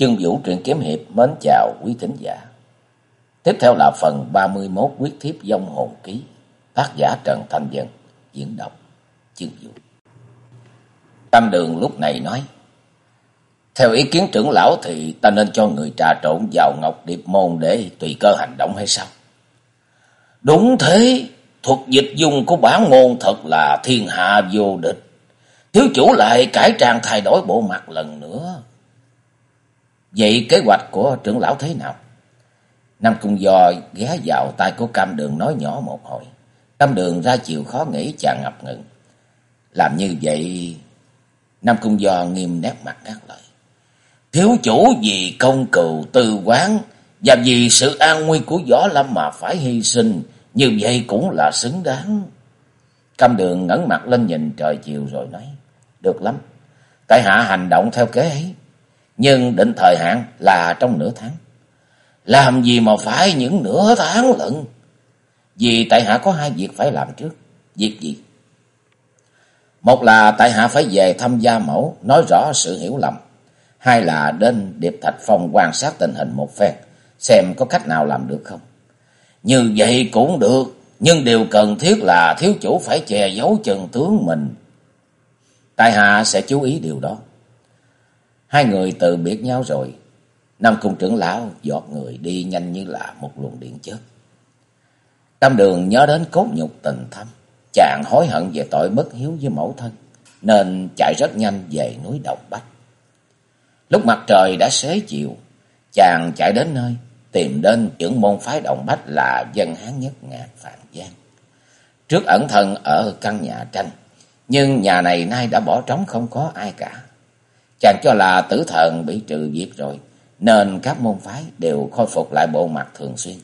Chương Vũ truyện kiếm hiệp mến chào quý thính giả. Tiếp theo là phần 31 quyết thiếp dông hồn ký, tác giả Trần Thanh Dân, diễn đọc Chương Vũ. Tam Đường lúc này nói, theo ý kiến trưởng lão thì ta nên cho người trà trộn vào Ngọc Điệp Môn để tùy cơ hành động hay sao? Đúng thế, thuật dịch dùng của bản môn thật là thiên hạ vô địch. Thiếu chủ lại cải trang thay đổi bộ mặt lần nữa. Vậy kế hoạch của trưởng lão thế nào? Nam Cung Do ghé vào tay của Cam Đường nói nhỏ một hồi. Cam Đường ra chiều khó nghĩ chàng ngập ngừng. Làm như vậy... Nam Cung Do nghiêm nét mặt ngắt lời. Thiếu chủ vì công cừu tư quán và vì sự an nguy của Võ Lâm mà phải hy sinh. Như vậy cũng là xứng đáng. Cam Đường ngẩng mặt lên nhìn trời chiều rồi nói. Được lắm. Tại hạ hành động theo kế ấy. Nhưng định thời hạn là trong nửa tháng. Làm gì mà phải những nửa tháng lận. Vì tại hạ có hai việc phải làm trước. Việc gì? Một là tại hạ phải về thăm gia mẫu, nói rõ sự hiểu lầm. Hai là đến Điệp Thạch Phong quan sát tình hình một phen, xem có cách nào làm được không. Như vậy cũng được, nhưng điều cần thiết là thiếu chủ phải che giấu chân tướng mình. Tại hạ sẽ chú ý điều đó. Hai người từ biệt nhau rồi. Nam Cung trưởng lão giọt người đi nhanh như là một luồng điện chớp. Tam đường nhớ đến cốt nhục tình thâm. Chàng hối hận về tội bất hiếu với mẫu thân. Nên chạy rất nhanh về núi Đồng Bách. Lúc mặt trời đã xế chiều. Chàng chạy đến nơi. Tìm đến trưởng môn phái Đồng Bách là dân hán nhất ngàn phạm Giang. Trước ẩn thân ở căn nhà tranh. Nhưng nhà này nay đã bỏ trống không có ai cả. Chàng cho là tử thần bị trừ diệt rồi, nên các môn phái đều khôi phục lại bộ mặt thường xuyên.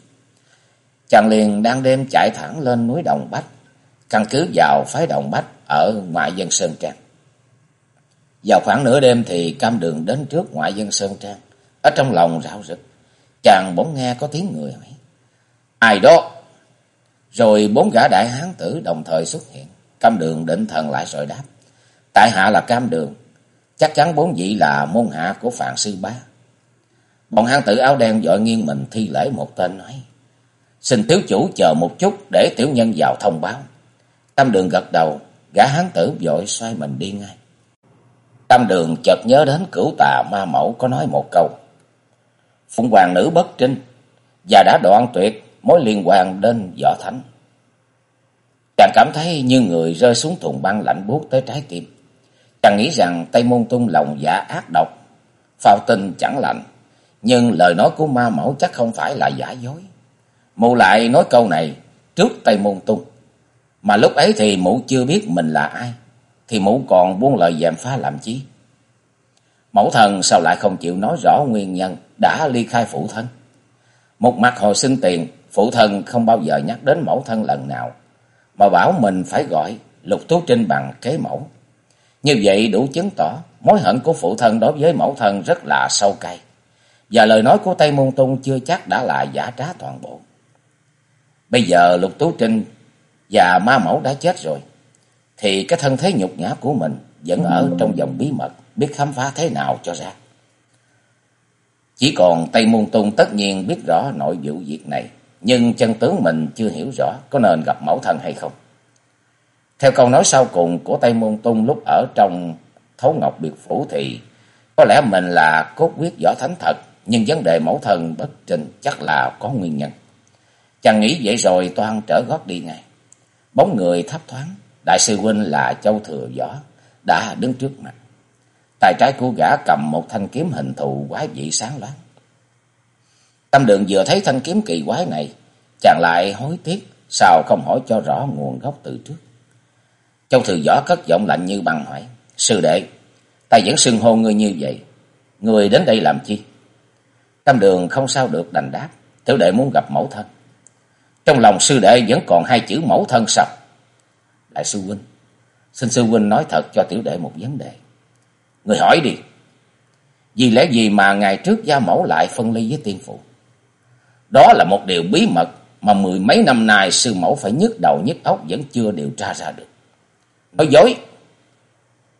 Chàng liền đang đêm chạy thẳng lên núi Đồng Bách, căn cứ vào phái Đồng Bách ở ngoại dân Sơn Trang. Vào khoảng nửa đêm thì cam đường đến trước ngoại dân Sơn Trang, ở trong lòng rạo rực. Chàng bỗng nghe có tiếng người hỏi, ai đó? Rồi bốn gã đại hán tử đồng thời xuất hiện, cam đường định thần lại rồi đáp, tại hạ là cam đường, Chắc chắn bốn vị là môn hạ của Phạn Sư Bá. Bọn hán tử áo đen dội nghiêng mình thi lễ một tên nói. Xin thiếu chủ chờ một chút để tiểu nhân vào thông báo. Tam đường gật đầu, gã hán tử vội xoay mình đi ngay. Tam đường chợt nhớ đến cửu tà ma mẫu có nói một câu. Phụng hoàng nữ bất trinh và đã đoạn tuyệt mối liên quan đến võ thánh. Chàng cảm thấy như người rơi xuống thùng băng lạnh buốt tới trái tim. Chàng nghĩ rằng Tây Môn Tung lòng giả ác độc, phao tin chẳng lạnh, nhưng lời nói của ma mẫu chắc không phải là giả dối. Mụ lại nói câu này trước Tây Môn Tung, mà lúc ấy thì mụ chưa biết mình là ai, thì mụ còn buông lời dèm phá làm chi. Mẫu thần sao lại không chịu nói rõ nguyên nhân đã ly khai phụ thân? Một mặt hồi sinh tiền, phụ thân không bao giờ nhắc đến mẫu thân lần nào, mà bảo mình phải gọi Lục Tú Trinh bằng kế mẫu. Như vậy đủ chứng tỏ mối hận của phụ thân đối với mẫu thân rất là sâu cay. Và lời nói của Tây Môn Tung chưa chắc đã là giả trá toàn bộ. Bây giờ Lục Tú Trinh và ma mẫu đã chết rồi. Thì cái thân thế nhục nhã của mình vẫn ở trong dòng bí mật, biết khám phá thế nào cho ra. Chỉ còn Tây Môn Tung tất nhiên biết rõ nội vụ việc này, nhưng chân tướng mình chưa hiểu rõ có nên gặp mẫu thân hay không. Theo câu nói sau cùng của Tây Môn Tung lúc ở trong Thấu Ngọc Biệt Phủ thì có lẽ mình là cốt quyết võ thánh thật, nhưng vấn đề mẫu thần bất trình chắc là có nguyên nhân. Chàng nghĩ vậy rồi toan trở gót đi ngay. Bóng người thấp thoáng, đại sư huynh là Châu Thừa Võ, đã đứng trước mặt. Tay trái của gã cầm một thanh kiếm hình thù quái dị sáng loáng. Tâm đường vừa thấy thanh kiếm kỳ quái này, chàng lại hối tiếc, sao không hỏi cho rõ nguồn gốc từ trước. Châu Thừa Võ cất giọng lạnh như băng hỏi. Sư đệ, ta vẫn xưng hô ngươi như vậy. Ngươi đến đây làm chi? Tam đường không sao được đành đáp. Tiểu đệ muốn gặp mẫu thân. Trong lòng sư đệ vẫn còn hai chữ mẫu thân sao? Đại sư huynh, xin sư huynh nói thật cho tiểu đệ một vấn đề. Người hỏi đi. Vì lẽ gì mà ngày trước gia mẫu lại phân ly với tiên phụ? Đó là một điều bí mật mà mười mấy năm nay sư mẫu phải nhức đầu nhức óc vẫn chưa điều tra ra được. Nói dối.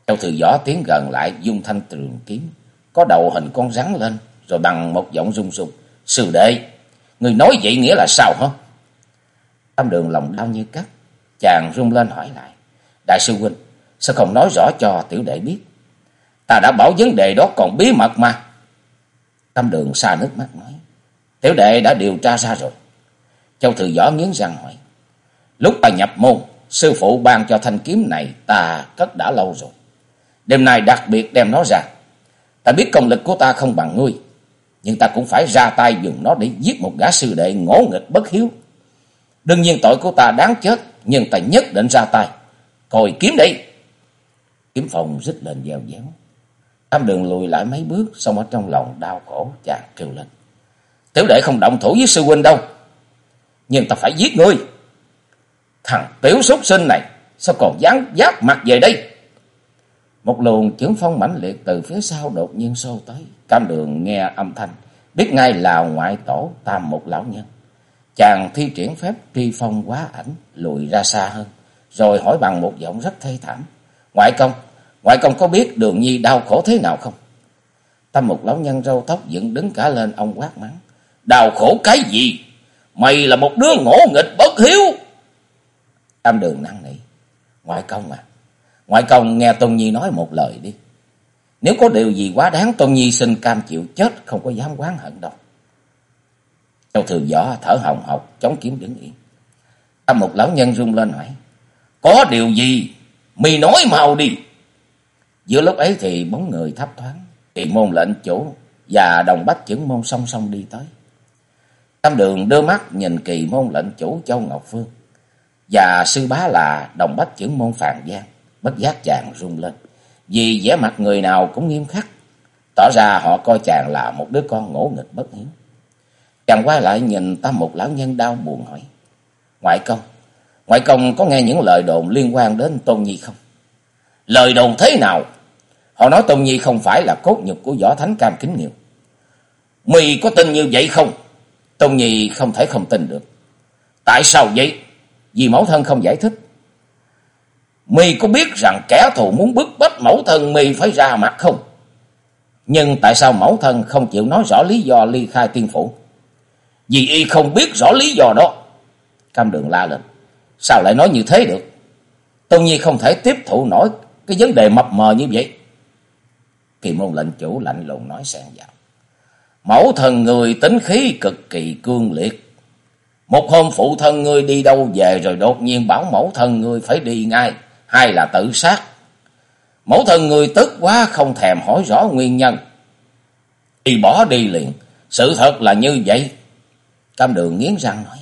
Châu Thừa Võ tiến gần lại dung thanh trường kiếm. Có đầu hình con rắn lên. rồi bằng một giọng rung rung, Sư đệ, người nói vậy nghĩa là sao hả? Tam đường lòng đau như cắt. Chàng rung lên hỏi lại. Đại sư huynh, sao không nói rõ cho tiểu đệ biết? Ta đã bảo vấn đề đó còn bí mật mà. Tam đường xa nước mắt nói. Tiểu đệ đã điều tra ra rồi. Châu Thừa Võ nghiến răng hỏi. Lúc ta nhập môn, sư phụ ban cho thanh kiếm này ta cất đã lâu rồi. Đêm nay đặc biệt đem nó ra. Ta biết công lực của ta không bằng ngươi. Nhưng ta cũng phải ra tay dùng nó để giết một gã sư đệ ngỗ nghịch bất hiếu. Đương nhiên tội của ta đáng chết, nhưng ta nhất định ra tay. Còi kiếm đi. Kiếm phòng rít lên dèo déo. Tam đường lùi lại mấy bước, xong ở trong lòng đau khổ chàng kêu lên. Tiểu đệ không động thủ với sư huynh đâu. Nhưng ta phải giết ngươi. Thằng tiểu súc sinh này, sao còn dám giáp mặt về đây? Một luồng chưởng phong mãnh liệt từ phía sau đột nhiên xô tới. Cam đường nghe âm thanh, biết ngay là ngoại tổ tam một lão nhân. Chàng thi triển phép tri phong quá ảnh, lùi ra xa hơn, rồi hỏi bằng một giọng rất thê thảm. Ngoại công, ngoại công có biết đường nhi đau khổ thế nào không? tam một lão nhân râu tóc dựng đứng cả lên ông quát mắng. Đau khổ cái gì? Mày là một đứa ngỗ nghịch bất hiếu. Tam đường năng nỉ. Ngoại công à, ngoại công nghe Tôn Nhi nói một lời đi. Nếu có điều gì quá đáng Tôn Nhi xin cam chịu chết không có dám quán hận đâu. Châu thường gió thở hồng hộc chống kiếm đứng yên. Tam một lão nhân rung lên hỏi. Có điều gì? Mì nói mau đi. Giữa lúc ấy thì bóng người thấp thoáng. Kỳ môn lệnh chủ và đồng bách chứng môn song song đi tới. Tam đường đưa mắt nhìn kỳ môn lệnh chủ Châu Ngọc Phương. Và sư bá là đồng bách trưởng môn Phàn Giang. Bất giác chàng rung lên. Vì vẻ mặt người nào cũng nghiêm khắc. Tỏ ra họ coi chàng là một đứa con ngỗ nghịch bất hiếu. Chàng quay lại nhìn tam một lão nhân đau buồn hỏi. Ngoại công, ngoại công có nghe những lời đồn liên quan đến Tôn Nhi không? Lời đồn thế nào? Họ nói Tôn Nhi không phải là cốt nhục của võ thánh cam kính nghiêu. Mì có tin như vậy không? Tôn Nhi không thể không tin được. Tại sao vậy? Vì mẫu thân không giải thích. Mì có biết rằng kẻ thù muốn bức bách mẫu thân mì phải ra mặt không? Nhưng tại sao mẫu thân không chịu nói rõ lý do ly khai tiên phủ? Vì y không biết rõ lý do đó. Cam đường la lên. Sao lại nói như thế được? Tôn Nhi không thể tiếp thụ nổi cái vấn đề mập mờ như vậy. Kỳ môn lệnh chủ lạnh lùng nói xen vào. Mẫu thần người tính khí cực kỳ cương liệt. Một hôm phụ thân ngươi đi đâu về rồi đột nhiên bảo mẫu thân ngươi phải đi ngay, hay là tự sát. Mẫu thân ngươi tức quá không thèm hỏi rõ nguyên nhân. thì bỏ đi liền, sự thật là như vậy. Cam đường nghiến răng nói.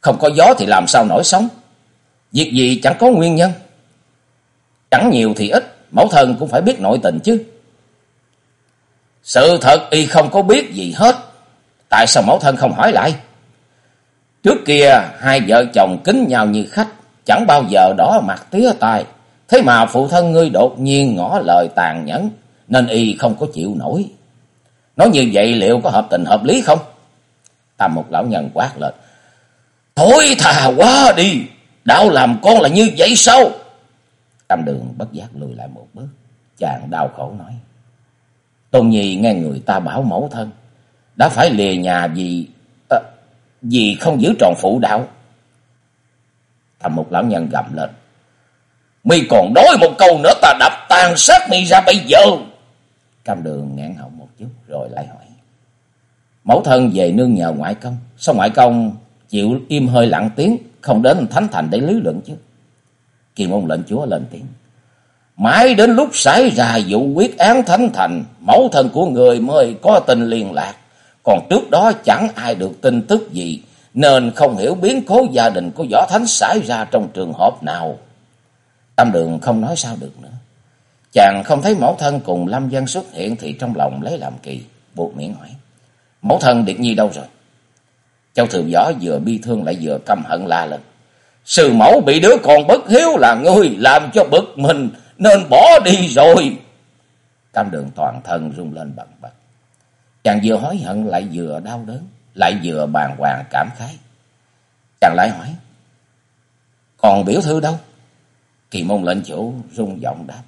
Không có gió thì làm sao nổi sống. Việc gì chẳng có nguyên nhân. Chẳng nhiều thì ít, mẫu thân cũng phải biết nội tình chứ. Sự thật y không có biết gì hết. Tại sao mẫu thân không hỏi lại? Trước kia hai vợ chồng kính nhau như khách, chẳng bao giờ đỏ mặt tía tai. Thế mà phụ thân ngươi đột nhiên ngỏ lời tàn nhẫn, nên y không có chịu nổi. Nói như vậy liệu có hợp tình hợp lý không? Tam một lão nhân quát lên. Thôi thà quá đi, đạo làm con là như vậy sao? Tam đường bất giác lùi lại một bước, chàng đau khổ nói. Tôn Nhi nghe người ta bảo mẫu thân, đã phải lìa nhà vì à, vì không giữ tròn phụ đạo. Thầm một lão nhân gầm lên. Mi còn nói một câu nữa ta đập tàn sát mi ra bây giờ. Cam đường ngạn họng một chút rồi lại hỏi. Mẫu thân về nương nhờ ngoại công. Sao ngoại công chịu im hơi lặng tiếng. Không đến thánh thành để lý luận chứ. Kiền môn lệnh chúa lên tiếng. Mãi đến lúc xảy ra vụ quyết án thánh thành. Mẫu thân của người mới có tin liên lạc. Còn trước đó chẳng ai được tin tức gì. Nên không hiểu biến cố gia đình của võ thánh xảy ra trong trường hợp nào. Tam đường không nói sao được nữa. Chàng không thấy mẫu thân cùng Lâm Dân xuất hiện thì trong lòng lấy làm kỳ, buộc miệng hỏi. Mẫu thân Điệt Nhi đâu rồi? Châu Thường Võ vừa bi thương lại vừa căm hận la lên. Sư mẫu bị đứa con bất hiếu là ngươi làm cho bực mình nên bỏ đi rồi. Tam đường toàn thân rung lên bần bật. Chàng vừa hối hận lại vừa đau đớn, lại vừa bàng hoàng cảm khái. Chàng lại hỏi. Còn biểu thư đâu? Kỳ môn lệnh chủ rung giọng đáp.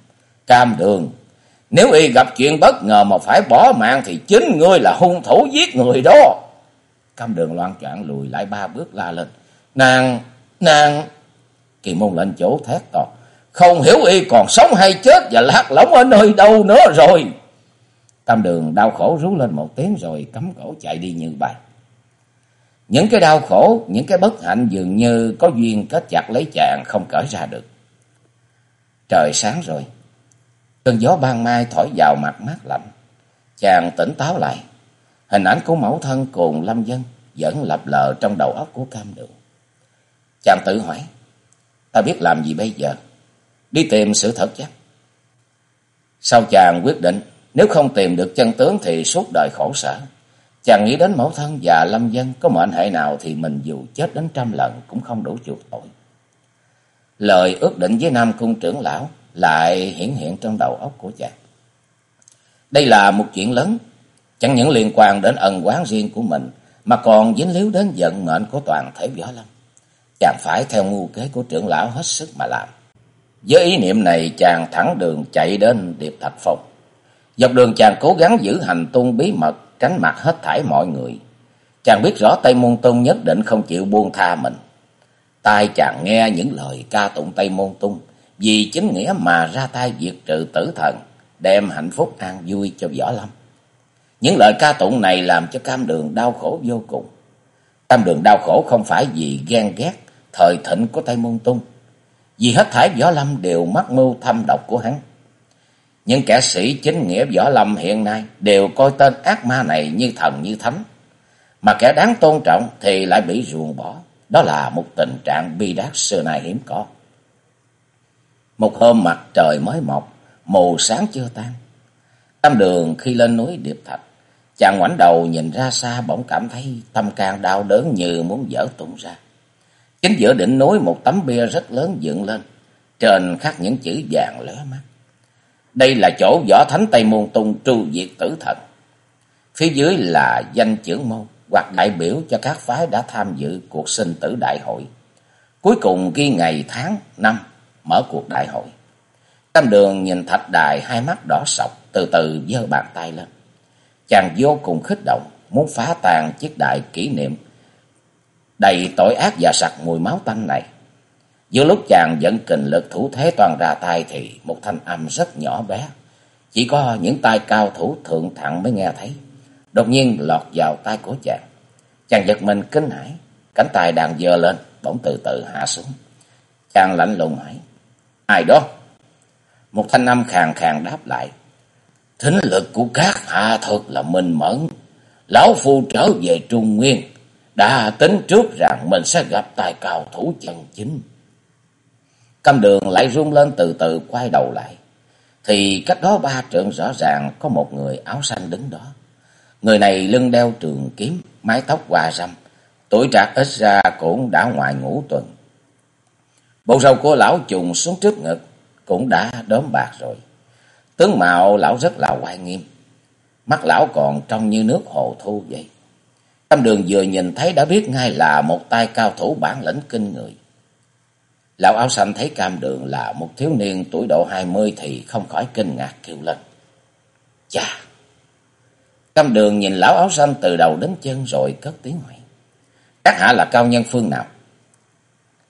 Cam đường, Nếu y gặp chuyện bất ngờ mà phải bỏ mạng thì chính ngươi là hung thủ giết người đó. Cam đường loan choạng lùi lại ba bước la lên. Nàng, nàng... Kỳ môn lệnh chủ thét to. Không hiểu y còn sống hay chết và lạc lõng ở nơi đâu nữa rồi. Tam đường đau khổ rú lên một tiếng rồi cắm cổ chạy đi như bay. Những cái đau khổ, những cái bất hạnh dường như có duyên kết chặt lấy chàng không cởi ra được. Trời sáng rồi. Cơn gió ban mai thổi vào mặt mát lạnh. Chàng tỉnh táo lại. Hình ảnh của mẫu thân cùng Lâm Dân vẫn lập lờ trong đầu óc của cam đường. Chàng tự hỏi. Ta biết làm gì bây giờ? Đi tìm sự thật chắc. Sau chàng quyết định. Nếu không tìm được chân tướng thì suốt đời khổ sở. Chàng nghĩ đến mẫu thân và Lâm Dân có mệnh hệ nào thì mình dù chết đến trăm lần cũng không đủ chuộc tội. Lời ước định với Nam Cung trưởng lão lại hiển hiện trong đầu óc của chàng. Đây là một chuyện lớn, chẳng những liên quan đến ân quán riêng của mình, mà còn dính líu đến vận mệnh của toàn thể võ lâm. Chàng phải theo ngu kế của trưởng lão hết sức mà làm. Với ý niệm này chàng thẳng đường chạy đến Điệp Thạch Phong. Dọc đường chàng cố gắng giữ hành tung bí mật, tránh mặt hết thảy mọi người. Chàng biết rõ Tây Môn Tung nhất định không chịu buông tha mình. Tai chàng nghe những lời ca tụng Tây Môn Tung, vì chính nghĩa mà ra tay diệt trừ tử thần, đem hạnh phúc an vui cho Võ Lâm. Những lời ca tụng này làm cho cam đường đau khổ vô cùng. Cam đường đau khổ không phải vì ghen ghét thời thịnh của Tây Môn Tung, vì hết thảy Võ Lâm đều mắc mưu thâm độc của hắn. Những kẻ sĩ chính nghĩa Võ Lâm hiện nay đều coi tên ác ma này như thần như thánh, mà kẻ đáng tôn trọng thì lại bị ruồng bỏ. Đó là một tình trạng bi đát xưa nay hiếm có. Một hôm mặt trời mới mọc, mù sáng chưa tan. Tam đường khi lên núi Điệp Thạch, chàng ngoảnh đầu nhìn ra xa bỗng cảm thấy tâm can đau đớn như muốn dở tung ra. Chính giữa đỉnh núi một tấm bia rất lớn dựng lên, trên khắc những chữ vàng lóe mắt. Đây là chỗ võ thánh Tây Môn Tung tru diệt tử thần. Phía dưới là danh trưởng môn hoặc đại biểu cho các phái đã tham dự cuộc sinh tử đại hội. Cuối cùng ghi ngày tháng năm mở cuộc đại hội. Tam đường nhìn thạch đài hai mắt đỏ sọc, từ từ giơ bàn tay lên. Chàng vô cùng khích động, muốn phá tan chiếc đại kỷ niệm đầy tội ác và sặc mùi máu tanh này. Giữa lúc chàng dẫn kình lực thủ thế toàn ra tay thì một thanh âm rất nhỏ bé. Chỉ có những tay cao thủ thượng thặng mới nghe thấy. Đột nhiên lọt vào tay của chàng. Chàng giật mình kinh hãi, cánh tay đang dơ lên, bỗng từ từ hạ xuống. Chàng lạnh lùng hỏi, ai đó? Một thanh âm khàn khàn đáp lại, thính lực của các hạ thật là minh mẫn. Lão Phu trở về Trung Nguyên, đã tính trước rằng mình sẽ gặp tài cao thủ chân chính. Cam đường lại rung lên từ từ quay đầu lại. Thì cách đó ba trượng rõ ràng có một người áo xanh đứng đó. Người này lưng đeo trường kiếm, mái tóc hòa râm, tuổi trạc ít ra cũng đã ngoài ngũ tuần. Bộ râu của lão trùng xuống trước ngực, cũng đã đốm bạc rồi. Tướng mạo lão rất là quay nghiêm, mắt lão còn trong như nước hồ thu vậy. Tâm đường vừa nhìn thấy đã biết ngay là một tay cao thủ bản lĩnh kinh người. Lão áo xanh thấy cam đường là một thiếu niên tuổi độ hai mươi thì không khỏi kinh ngạc kêu lên. Chà! Cam đường nhìn lão áo xanh từ đầu đến chân rồi cất tiếng hỏi. Các hạ là cao nhân phương nào?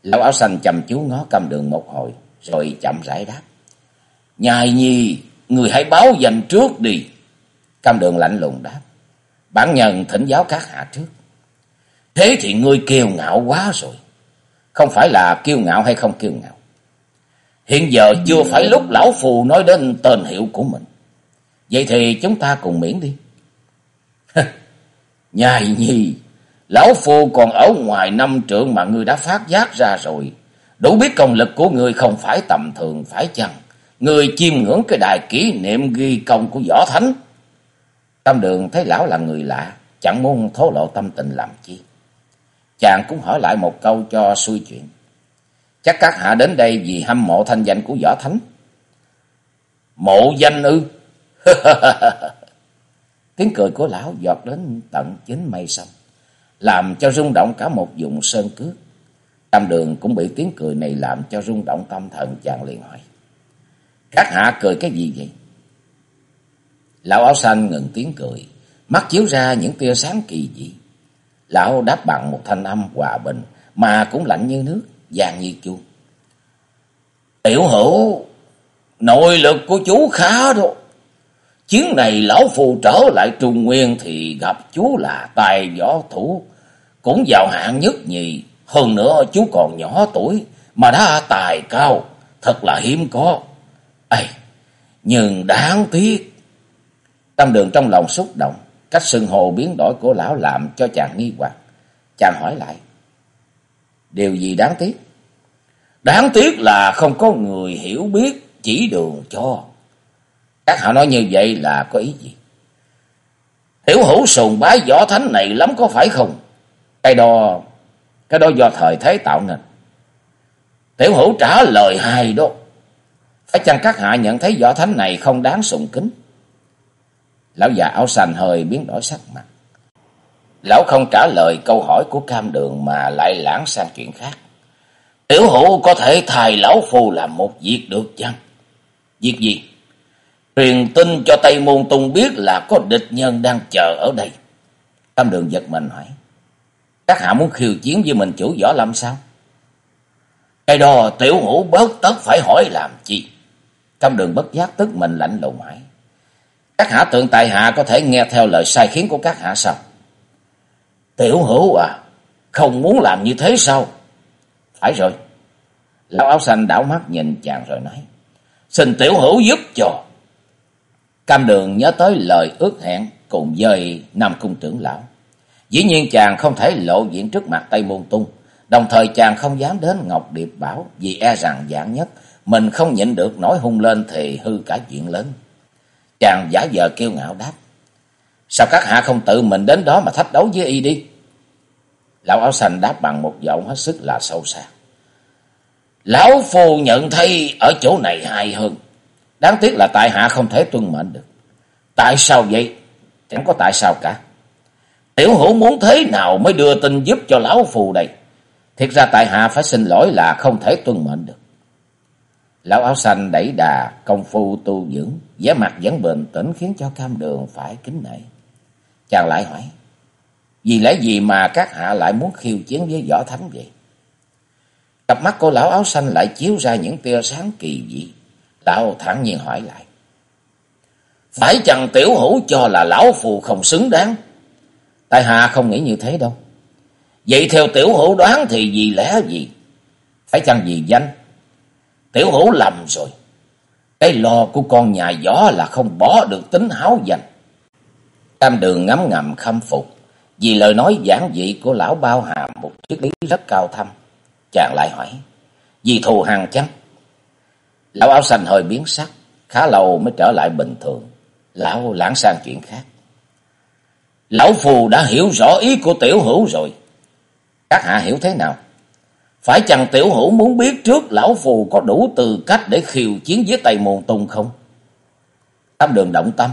Lão áo xanh chầm chú ngó cam đường một hồi rồi chậm rãi đáp. Nhài nhi, người hãy báo danh trước đi. Cam đường lạnh lùng đáp. Bản nhân thỉnh giáo các hạ trước. Thế thì ngươi kiêu ngạo quá rồi. Không phải là kiêu ngạo hay không kiêu ngạo. Hiện giờ chưa phải lúc lão phù nói đến tên hiệu của mình. Vậy thì chúng ta cùng miễn đi. Nhài nhi, lão phù còn ở ngoài năm trượng mà ngươi đã phát giác ra rồi. Đủ biết công lực của ngươi không phải tầm thường phải chăng? Ngươi chiêm ngưỡng cái đài kỷ niệm ghi công của võ thánh. Tam đường thấy lão là người lạ, chẳng muốn thố lộ tâm tình làm chi. Chàng cũng hỏi lại một câu cho xuôi chuyện. Chắc các hạ đến đây vì hâm mộ thanh danh của võ thánh. Mộ danh ư? Tiếng cười của lão giọt đến tận chính mây xanh, làm cho rung động cả một vùng sơn cước. Tam đường cũng bị tiếng cười này làm cho rung động tâm thần chàng liền hỏi. Các hạ cười cái gì vậy? Lão áo xanh ngừng tiếng cười, mắt chiếu ra những tia sáng kỳ dị. Lão đáp bằng một thanh âm hòa bình mà cũng lạnh như nước, vàng như chuông. Tiểu hữu, nội lực của chú khá đó. chiến này lão phù trở lại Trung Nguyên thì gặp chú là tài võ thủ, cũng vào hạng nhất nhì. Hơn nữa chú còn nhỏ tuổi mà đã tài cao, thật là hiếm có. Ây, nhưng đáng tiếc. Tâm đường trong lòng xúc động, cách sừng hồ biến đổi của lão làm cho chàng nghi hoặc. Chàng hỏi lại, điều gì đáng tiếc? Đáng tiếc là không có người hiểu biết chỉ đường cho. Các hạ nói như vậy là có ý gì? Tiểu hữu sùng bái võ thánh này lắm có phải không? Cái đó, cái đó do thời thế tạo nên. Tiểu hữu trả lời hay đó. Phải chăng các hạ nhận thấy võ thánh này không đáng sùng kính? Lão già áo xanh hơi biến đổi sắc mặt. Lão không trả lời câu hỏi của cam đường mà lại lãng sang chuyện khác. Tiểu hữu có thể thay lão phù làm một việc được chăng? Việc gì? Truyền tin cho Tây Môn Tung biết là có địch nhân đang chờ ở đây. cam đường giật mình hỏi. Các hạ muốn khiêu chiến với mình chủ võ làm sao? Cái đó tiểu hữu bớt tất phải hỏi làm chi? cam đường bất giác tức mình lạnh lùng hỏi. Các hạ tượng tài hạ có thể nghe theo lời sai khiến của các hạ sao? Tiểu hữu à, không muốn làm như thế sao? Phải rồi. Lão áo xanh đảo mắt nhìn chàng rồi nói. Xin tiểu hữu giúp cho. Cam đường nhớ tới lời ước hẹn cùng dời Nam Cung trưởng lão. Dĩ nhiên chàng không thể lộ diện trước mặt Tây Môn Tung. Đồng thời chàng không dám đến Ngọc Điệp Bảo vì e rằng dạng nhất. Mình không nhịn được nổi hung lên thì hư cả chuyện lớn. Chàng giả vờ kêu ngạo đáp. Sao các hạ không tự mình đến đó mà thách đấu với y đi? Lão áo xanh đáp bằng một giọng hết sức là sâu xa. Lão phu nhận thấy ở chỗ này hay hơn. Đáng tiếc là tại hạ không thể tuân mệnh được. Tại sao vậy? Chẳng có tại sao cả. Tiểu hữu muốn thế nào mới đưa tin giúp cho lão phù đây? Thiệt ra tại hạ phải xin lỗi là không thể tuân mệnh được. Lão áo xanh đẩy đà công phu tu dưỡng, vẻ mặt vẫn bình tĩnh khiến cho cam đường phải kính nể. Chàng lại hỏi, vì lẽ gì mà các hạ lại muốn khiêu chiến với võ thánh vậy? Cặp mắt của lão áo xanh lại chiếu ra những tia sáng kỳ dị. Lão thẳng nhiên hỏi lại. Phải chàng tiểu hữu cho là lão phù không xứng đáng? Tại hạ không nghĩ như thế đâu. Vậy theo tiểu hữu đoán thì vì lẽ gì? Phải chăng vì danh? Tiểu hữu lầm rồi. Cái lo của con nhà gió là không bỏ được tính háo danh. Tam đường ngắm ngầm khâm phục. Vì lời nói giản dị của lão bao hàm một triết lý rất cao thâm. Chàng lại hỏi. Vì thù hằn chăng? Lão áo xanh hơi biến sắc. Khá lâu mới trở lại bình thường. Lão lãng sang chuyện khác. Lão phù đã hiểu rõ ý của tiểu hữu rồi. Các hạ hiểu thế nào? Phải chăng tiểu hữu muốn biết trước lão phù có đủ tư cách để khiêu chiến với Tây Môn Tung không? Tam đường động tâm,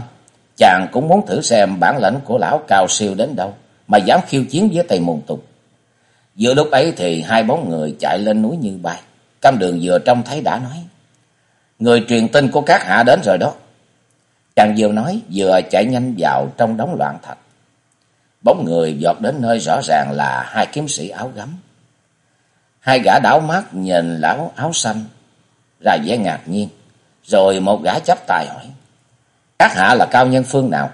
chàng cũng muốn thử xem bản lãnh của lão cao siêu đến đâu mà dám khiêu chiến với Tây Môn Tung. Giữa lúc ấy thì hai bóng người chạy lên núi như bay. Cam đường vừa trông thấy đã nói. Người truyền tin của các hạ đến rồi đó. Chàng vừa nói vừa chạy nhanh vào trong đống loạn thạch. Bóng người giọt đến nơi rõ ràng là hai kiếm sĩ áo gấm. Hai gã đảo mắt nhìn lão áo xanh, ra vẻ ngạc nhiên. Rồi một gã chắp tay hỏi, các hạ là cao nhân phương nào?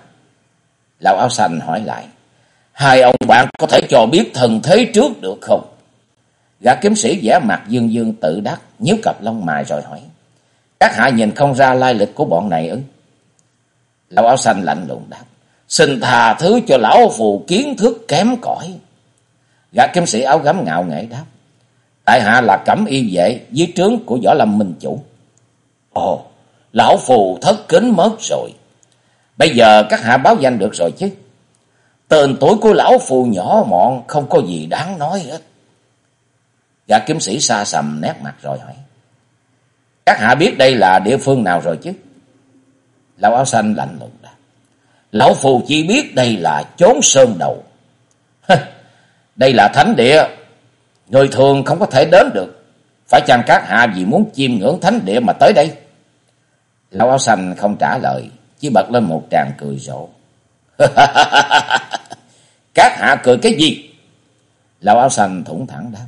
Lão áo xanh hỏi lại, hai ông bạn có thể cho biết thần thế trước được không? Gã kiếm sĩ vẻ mặt dương dương tự đắc, nhíu cặp lông mày rồi hỏi, các hạ nhìn không ra lai lịch của bọn này ư? Lão áo xanh lạnh lùng đáp, xin thà thứ cho lão phù kiến thức kém cỏi. Gã kiếm sĩ áo gấm ngạo nghễ đáp, Tại hạ là cẩm y vệ dưới trướng của võ lâm minh chủ. Ồ, lão phù thất kính mất rồi. Bây giờ các hạ báo danh được rồi chứ. Tên tuổi của lão phù nhỏ mọn không có gì đáng nói hết. Gã kiếm sĩ xa sầm nét mặt rồi hỏi. Các hạ biết đây là địa phương nào rồi chứ? Lão áo xanh lạnh lùng đáp. Lão phù chỉ biết đây là chốn sơn đầu. đây là thánh địa Người thường không có thể đến được. Phải chăng các hạ vì muốn chiêm ngưỡng thánh địa mà tới đây? Lão áo xanh không trả lời, chỉ bật lên một tràng cười rộ. Các hạ cười cái gì? Lão áo xanh thủng thẳng đáp.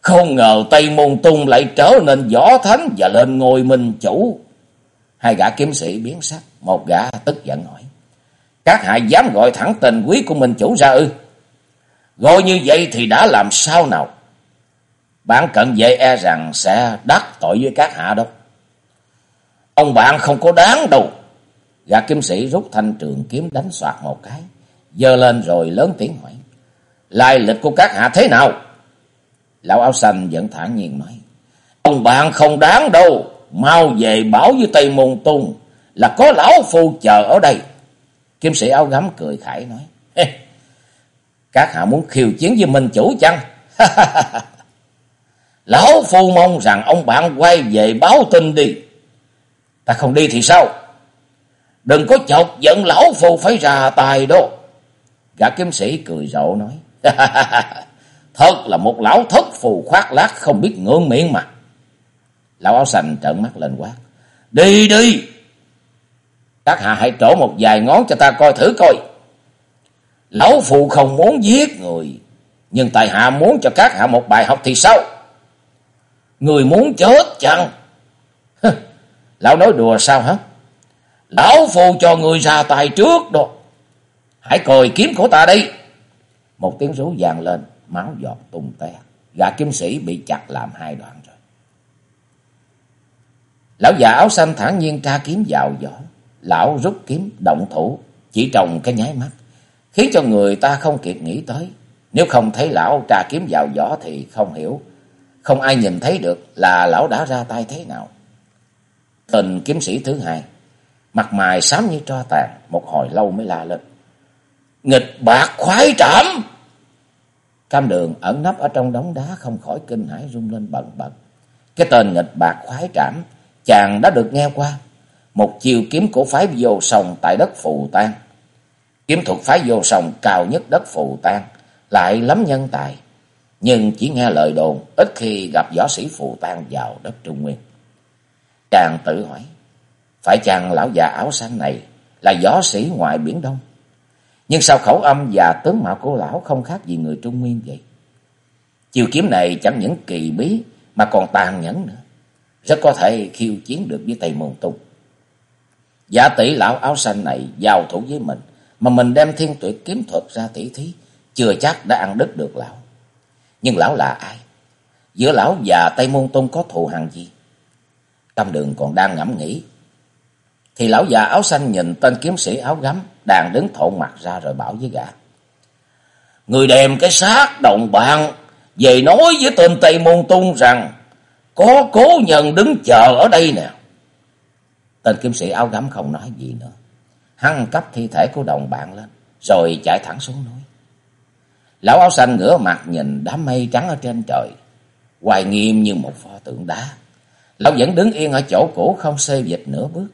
Không ngờ Tây Môn Tung lại trở nên võ thánh và lên ngôi minh chủ. Hai gã kiếm sĩ biến sắc, một gã tức giận hỏi. Các hạ dám gọi thẳng tình quý của minh chủ ra ư? Gọi như vậy thì đã làm sao nào? Bạn cận vệ e rằng sẽ đắc tội với các hạ đâu. Ông bạn không có đáng đâu. Gã kim sĩ rút thanh trường kiếm đánh soạt một cái. Dơ lên rồi lớn tiếng hỏi. Lai lịch của các hạ thế nào? Lão áo xanh vẫn thản nhiên nói. Ông bạn không đáng đâu. Mau về bảo với Tây Môn Tung là có lão phu chờ ở đây. kim sĩ áo gấm cười khải nói. Các hạ muốn khiêu chiến với minh chủ chăng? Lão phu mong rằng ông bạn quay về báo tin đi. Ta không đi thì sao? Đừng có chọc giận lão phu phải ra tài đâu. Gã kiếm sĩ cười rộ nói. Thật là một lão thất phù khoác lác không biết ngưỡng miệng mà. Lão áo xanh trợn mắt lên quát. Đi đi. Các hạ hãy trổ một vài ngón cho ta coi thử coi. Lão phụ không muốn giết người. Nhưng tài hạ muốn cho các hạ một bài học thì sao? Người muốn chết chăng? Lão nói đùa sao hả? Lão phụ cho người ra tay trước đó. Hãy coi kiếm của ta đi. Một tiếng rú vàng lên, máu giọt tung té. Gã kiếm sĩ bị chặt làm hai đoạn rồi. Lão già áo xanh thản nhiên tra kiếm vào vỏ. Lão rút kiếm động thủ, chỉ trong cái nháy mắt. Khiến cho người ta không kịp nghĩ tới. Nếu không thấy lão tra kiếm vào vỏ thì không hiểu. Không ai nhìn thấy được là lão đã ra tay thế nào. Tình kiếm sĩ thứ hai, mặt mày xám như tro tàn, một hồi lâu mới la lên. Nghịch bạc khoái trảm! Cam đường ẩn nấp ở trong đống đá không khỏi kinh hãi rung lên bần bật. Cái tên nghịch bạc khoái trảm, chàng đã được nghe qua. Một chiều kiếm của phái vô sòng tại đất Phù Tan. Kiếm thuật phái vô sòng cao nhất đất Phù Tan, lại lắm nhân tài. Nhưng chỉ nghe lời đồn, ít khi gặp võ sĩ Phù Tan vào đất Trung Nguyên. Chàng tự hỏi, phải chàng lão già áo xanh này là võ sĩ ngoài Biển Đông? Nhưng sao khẩu âm và tướng mạo của lão không khác gì người Trung Nguyên vậy? Chiều kiếm này chẳng những kỳ bí mà còn tàn nhẫn nữa. Rất có thể khiêu chiến được với Tây Môn Tung. Giả tỷ lão áo xanh này giao thủ với mình, mà mình đem thiên tuyệt kiếm thuật ra tỷ thí, chưa chắc đã ăn đứt được lão. Nhưng lão là ai? Giữa lão và Tây Môn tôn có thù hàng gì? Tâm đường còn đang ngẫm nghĩ. Thì lão già áo xanh nhìn tên kiếm sĩ áo gấm đang đứng thộn mặt ra rồi bảo với gã. Người đem cái xác đồng bạn về nói với tên Tây Môn tôn rằng có cố nhân đứng chờ ở đây nè. Tên kiếm sĩ áo gấm không nói gì nữa hăng cấp thi thể của đồng bạn lên rồi chạy thẳng xuống núi. Lão áo xanh ngửa mặt nhìn đám mây trắng ở trên trời, hoài nghiêm như một pho tượng đá. Lão vẫn đứng yên ở chỗ cũ không xê dịch nửa bước.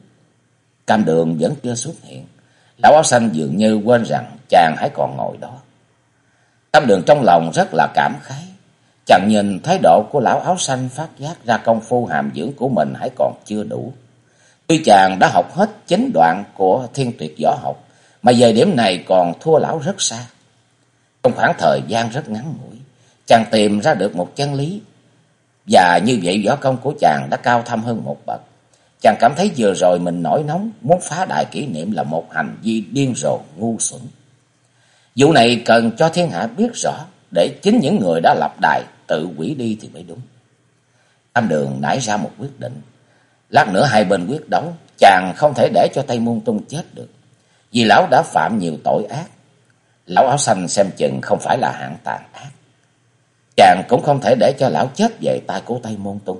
Cam đường vẫn chưa xuất hiện. Lão áo xanh dường như quên rằng chàng hãy còn ngồi đó. Cam đường trong lòng rất là cảm khái. Chàng nhìn thái độ của lão áo xanh phát giác ra công phu hàm dưỡng của mình hãy còn chưa đủ. Tuy chàng đã học hết chính đoạn của thiên tuyệt võ học, mà về điểm này còn thua lão rất xa. Trong khoảng thời gian rất ngắn ngủi, chàng tìm ra được một chân lý. Và như vậy võ công của chàng đã cao thâm hơn một bậc. Chàng cảm thấy vừa rồi mình nổi nóng, muốn phá đại kỷ niệm là một hành vi điên rồ, ngu xuẩn. Vụ này cần cho thiên hạ biết rõ, để chính những người đã lập đài tự quỷ đi thì mới đúng. Tam đường nảy ra một quyết định. Lát nữa hai bên quyết đấu, chàng không thể để cho Tây Môn Tung chết được. Vì lão đã phạm nhiều tội ác, Lão áo xanh xem chừng không phải là hạng tàn ác. Chàng cũng không thể để cho lão chết về tay của Tây Môn Tung.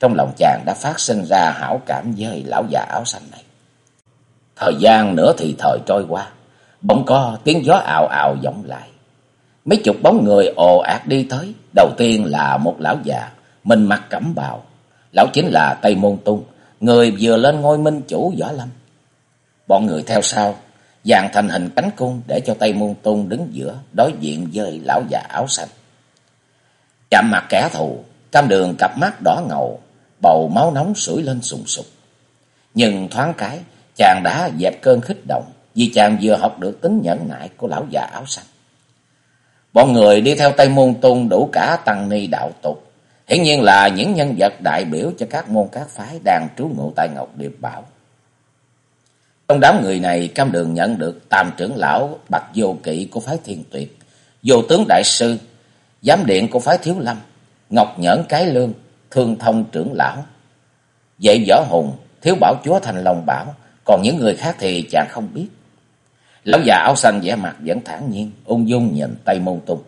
Trong lòng chàng đã phát sinh ra hảo cảm với lão già áo xanh này. Thời gian nữa thì thời trôi qua. Bỗng có tiếng gió ào ào vọng lại. Mấy chục bóng người ồ ạt đi tới. Đầu tiên là một lão già, mình mặc cẩm bào. Lão chính là Tây Môn Tung, người vừa lên ngôi minh chủ võ lâm. Bọn người theo sau dàn thành hình cánh cung để cho Tây Môn Tôn đứng giữa, đối diện với lão già áo xanh. Chạm mặt kẻ thù, cam đường cặp mắt đỏ ngầu, bầu máu nóng sủi lên sùng sục. Nhưng thoáng cái, chàng đã dẹp cơn khích động, vì chàng vừa học được tính nhẫn nại của lão già áo xanh. Bọn người đi theo Tây Môn Tung đủ cả tăng ni đạo tục, hiển nhiên là những nhân vật đại biểu cho các môn các phái đang trú ngụ tại Ngọc Điệp Bảo. Trong đám người này, Cam Đường nhận được tam trưởng lão Bạch Vô Kỵ của phái Thiên Tuyệt, vô tướng đại sư, giám điện của phái Thiếu Lâm, Ngọc Nhẫn Cái Lương, Thương Thông trưởng lão, Dạy Võ Hùng, Thiếu Bảo Chúa Thành Long Bảo, còn những người khác thì chàng không biết. Lão già áo xanh vẻ mặt vẫn thản nhiên, ung dung nhìn Tây Môn Tung.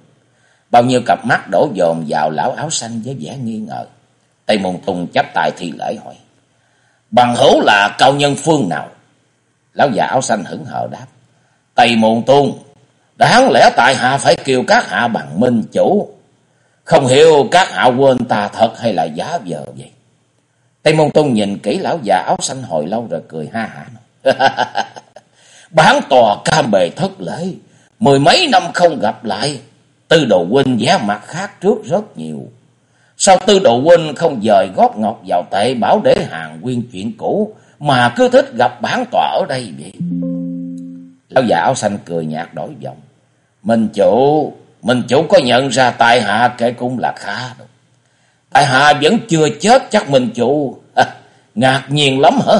Bao nhiêu cặp mắt đổ dồn vào lão áo xanh với vẻ nghi ngờ. Tây Môn Tùng chắp tay thi lễ hỏi. Bằng hữu là cao nhân phương nào? Lão già áo xanh hững hờ đáp. Tây Môn Tùng đáng lẽ tại hạ phải kêu các hạ bằng minh chủ. Không hiểu các hạ quên ta thật hay là giả vờ vậy. Tây Môn Tùng nhìn kỹ lão già áo xanh hồi lâu rồi cười ha hả. Bán tòa cam bề thất lễ. Mười mấy năm không gặp lại. Tư đồ huynh vẻ mặt khác trước rất nhiều. Sao tư đồ huynh không dời góp ngọc vào tệ bảo để hàng nguyên chuyện cũ. Mà cứ thích gặp bán tọa ở đây vậy. Lão già áo xanh cười nhạt đổi giọng. Minh chủ, Minh chủ có nhận ra tại hạ kể cũng là khá đâu. Tại hạ vẫn chưa chết chắc Minh chủ. À, ngạc nhiên lắm hả?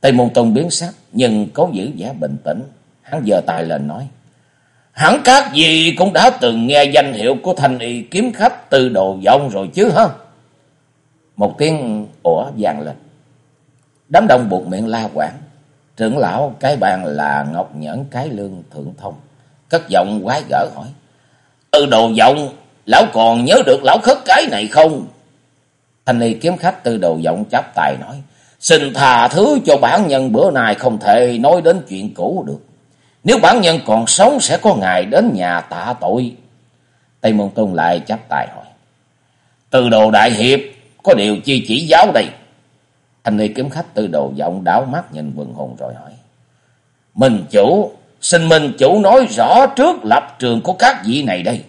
Tây Môn Tông biến sắc nhưng cố giữ vẻ bình tĩnh. Hắn giờ tài lên nói. Hẳn các gì cũng đã từng nghe danh hiệu của thanh y kiếm khách từ đồ vọng rồi chứ hả? Một tiếng ủa vàng lên. Đám đông buộc miệng la quảng. Trưởng lão cái bàn là Ngọc Nhẫn cái lương thượng thông. Cất giọng quái gở hỏi. Từ đồ vọng, lão còn nhớ được lão khất cái này không? Thanh y kiếm khách từ đồ vọng chắp tài nói. Xin thà thứ cho bản nhân bữa nay không thể nói đến chuyện cũ được. Nếu bản nhân còn sống sẽ có ngày đến nhà tạ tội. Tây Môn Tôn lại chắp tay hỏi. Từ đồ đại hiệp có điều chi chỉ giáo đây? Thanh ni kiếm khách từ đồ giọng đảo mắt nhìn quần hùng rồi hỏi. mình chủ, xin mình chủ nói rõ trước lập trường của các vị này đây.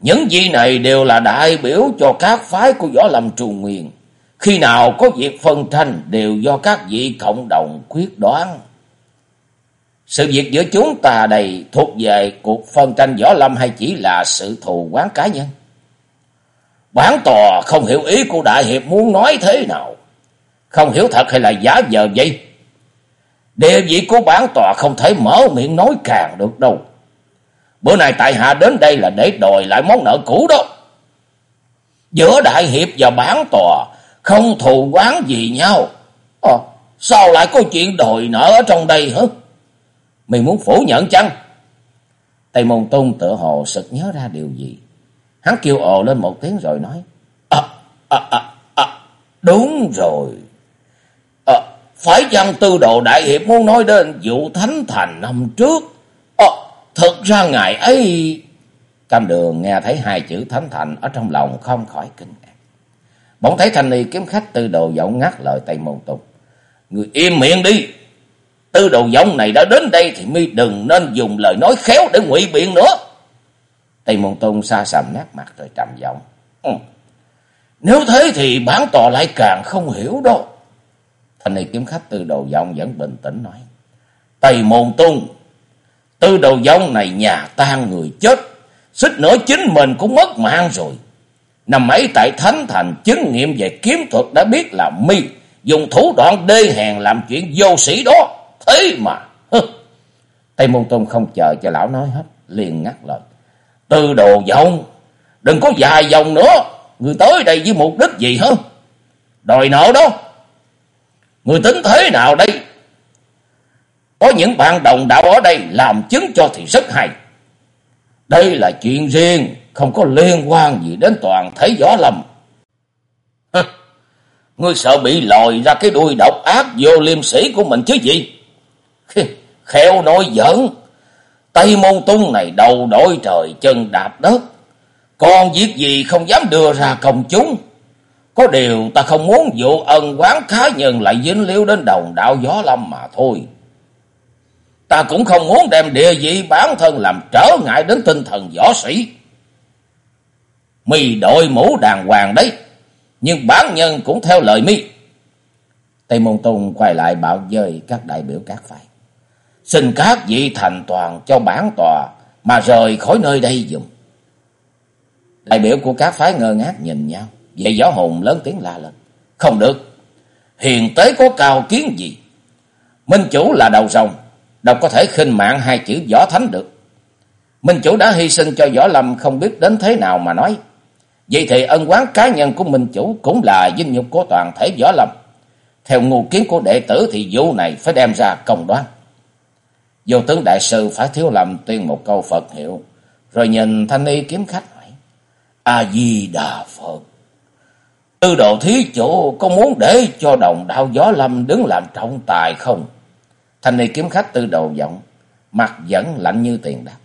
Những vị này đều là đại biểu cho các phái của võ lâm trùng nguyên. Khi nào có việc phân tranh đều do các vị cộng đồng quyết đoán. Sự việc giữa chúng ta đây thuộc về cuộc phân tranh võ lâm hay chỉ là sự thù quán cá nhân? Bản tòa không hiểu ý của Đại Hiệp muốn nói thế nào. Không hiểu thật hay là giả vờ vậy? Địa vị của bản tòa không thể mở miệng nói càng được đâu. Bữa nay tại hạ đến đây là để đòi lại món nợ cũ đó. Giữa Đại Hiệp và bản tòa không thù quán gì nhau. À, sao lại có chuyện đòi nợ ở trong đây hả? Mày muốn phủ nhận chăng? Tây Môn Tung tự hồ sực nhớ ra điều gì. Hắn kêu ồ lên một tiếng rồi nói. À, à, à, à, đúng rồi. À, phải chăng tư đồ đại hiệp muốn nói đến vụ thánh thành năm trước? À, thật ra ngày ấy... Cam đường nghe thấy hai chữ thánh thành ở trong lòng không khỏi kinh ngạc. Bỗng thấy thanh ni kiếm khách tư đồ giọng ngắt lời Tây Môn tùng, Người im miệng đi. Tư đồ giống này đã đến đây thì mi đừng nên dùng lời nói khéo để ngụy biện nữa. Tây Môn tôn xa sầm nát mặt rồi trầm giọng. Ừ. Nếu thế thì bản tòa lại càng không hiểu đâu. thành này kiếm khách tư đồ giọng vẫn bình tĩnh nói. Tây Môn tôn, Tư đồ giọng này nhà tan người chết. Xích nữa chính mình cũng mất mạng rồi. Năm ấy tại Thánh Thành chứng nghiệm về kiếm thuật đã biết là mi dùng thủ đoạn đê hèn làm chuyện vô sĩ đó. Thế mà. Tây Môn Tôn không chờ cho lão nói hết. Liền ngắt lời. Từ đồ dòng. Đừng có dài dòng nữa. Người tới đây với mục đích gì hả? Đòi nợ đó. Người tính thế nào đây? Có những bạn đồng đạo ở đây làm chứng cho thì rất hay. Đây là chuyện riêng, không có liên quan gì đến toàn thế võ lâm. Ngươi sợ bị lòi ra cái đuôi độc ác vô liêm sĩ của mình chứ gì? Khéo nói giỡn, Tây Môn Tung này đầu đổi trời chân đạp đất, còn việc gì không dám đưa ra công chúng. Có điều ta không muốn vụ ân quán khá nhân lại dính liếu đến đồng đạo gió lâm mà thôi. Ta cũng không muốn đem địa vị bản thân làm trở ngại đến tinh thần võ sĩ. Mi đội mũ đàng hoàng đấy. Nhưng bản nhân cũng theo lời mi. Tây Môn Tùng quay lại bảo dời các đại biểu các phái. Xin các vị thành toàn cho bản tòa mà rời khỏi nơi đây dùm. Đại biểu của các phái ngơ ngác nhìn nhau. Vậy gió hùng lớn tiếng la lên. Không được. Hiền tế có cao kiến gì? Minh chủ là đầu rồng. Đâu có thể khinh mạng hai chữ võ thánh được. Minh chủ đã hy sinh cho võ lâm không biết đến thế nào mà nói. Vậy thì ân quán cá nhân của Minh chủ cũng là dinh nhục của toàn thể võ lâm. Theo ngu kiến của đệ tử thì vụ này phải đem ra công đoán. Vô tướng đại sư phải thiếu lầm tuyên một câu Phật hiệu. Rồi nhìn thanh y kiếm khách hỏi. A-di-đà Phật. Tư độ thí chủ có muốn để cho đồng đạo gió lâm đứng làm trọng tài không? Thanh y kiếm khách tư đầu giọng. Mặt vẫn lạnh như tiền đáp.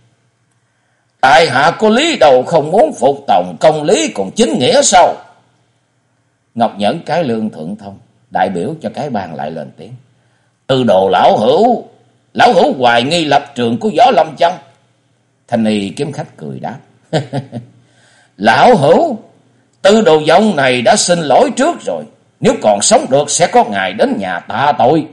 Tại hạ có lý đầu không muốn phục tòng công lý còn chính nghĩa sao? Ngọc Nhẫn cái lương thượng thông, đại biểu cho cái bàn lại lên tiếng. Từ đồ lão hữu, lão hữu hoài nghi lập trường của võ lâm chăng? Thanh y kiếm khách cười đáp. lão hữu, tư đồ dông này đã xin lỗi trước rồi. Nếu còn sống được sẽ có ngày đến nhà tạ tội.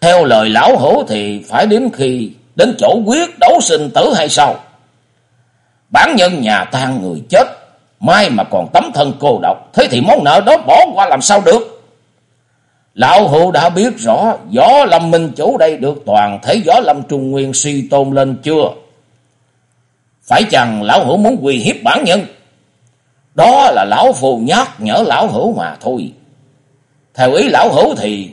Theo lời lão hữu thì phải đến khi đến chỗ quyết đấu sinh tử hay sao? Bản nhân nhà tan người chết, mai mà còn tấm thân cô độc, thế thì món nợ đó bỏ qua làm sao được? Lão hữu đã biết rõ gió lâm minh chủ đây được toàn thể gió lâm trung nguyên suy tôn lên chưa? Phải chăng lão hữu muốn quỳ hiếp bản nhân? Đó là lão phù nhắc nhở lão hữu mà thôi. Theo ý lão hữu thì,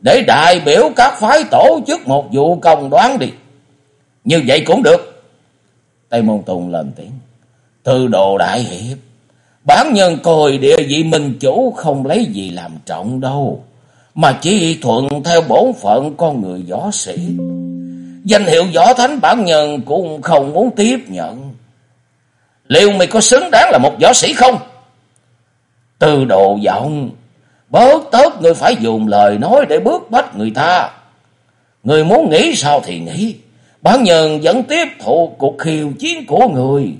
để đại biểu các phái tổ chức một vụ công đoán đi. Như vậy cũng được. Tây Môn Tùng lên tiếng. Từ đồ đại hiệp. Bản nhân coi địa vị minh chủ không lấy gì làm trọng đâu. Mà chỉ thuận theo bổn phận con người võ sĩ. Danh hiệu võ thánh bản nhân cũng không muốn tiếp nhận. Liệu mày có xứng đáng là một võ sĩ không? Từ đồ giọng. Bớt tớt người phải dùng lời nói để bước bách người ta. Người muốn nghĩ sao thì nghĩ. Bản nhân vẫn tiếp thụ cuộc khiêu chiến của người.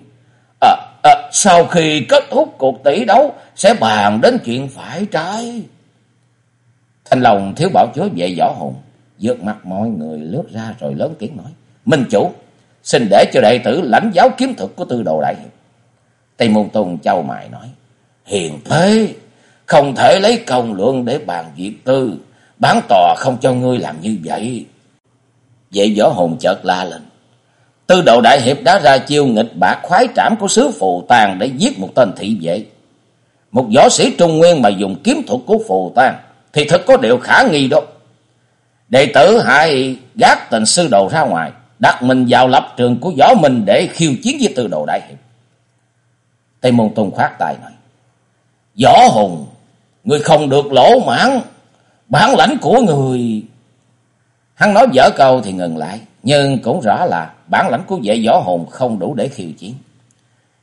À, à, sau khi kết thúc cuộc tỷ đấu sẽ bàn đến chuyện phải trái. Thanh lòng thiếu bảo chúa vệ võ hùng. Dược mặt mọi người lướt ra rồi lớn tiếng nói. Minh chủ, xin để cho đệ tử lãnh giáo kiếm thuật của tư đồ đại hiệp. Tây Môn Tùng châu mài nói. Hiền thế, không thể lấy công lượng để bàn việc tư. Bán tòa không cho ngươi làm như vậy. Vậy võ hồn chợt la lên. Tư độ đại hiệp đã ra chiêu nghịch bạc khoái trảm của sứ phù tàn để giết một tên thị vệ. Một võ sĩ trung nguyên mà dùng kiếm thuật của phù tàn thì thật có điều khả nghi đó. Đệ tử hãy gác tình sư đồ ra ngoài, đặt mình vào lập trường của võ mình để khiêu chiến với tư đồ đại hiệp. Tây Môn Tùng khoát tay nói. Võ hùng, người không được lỗ mãn, bản lãnh của người Hắn nói dở câu thì ngừng lại, nhưng cũng rõ là bản lãnh của vệ võ hồn không đủ để khiêu chiến.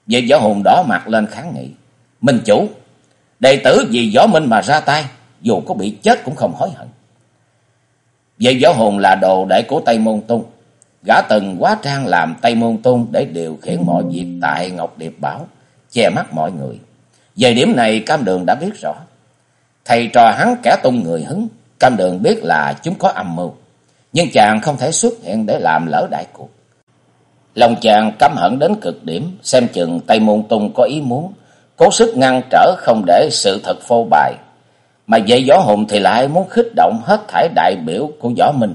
Vệ võ hồn đỏ mặt lên kháng nghị. Minh chủ, đệ tử vì võ minh mà ra tay, dù có bị chết cũng không hối hận. Về võ hồn là đồ đệ của Tây Môn Tung. Gã từng quá trang làm Tây Môn Tung để điều khiển mọi việc tại Ngọc Điệp Bảo, che mắt mọi người. Về điểm này Cam Đường đã biết rõ. Thầy trò hắn kẻ tung người hứng, Cam Đường biết là chúng có âm mưu nhưng chàng không thể xuất hiện để làm lỡ đại cuộc. Lòng chàng căm hận đến cực điểm, xem chừng Tây Môn Tung có ý muốn, cố sức ngăn trở không để sự thật phô bày. Mà vậy võ hùng thì lại muốn khích động hết thải đại biểu của võ minh,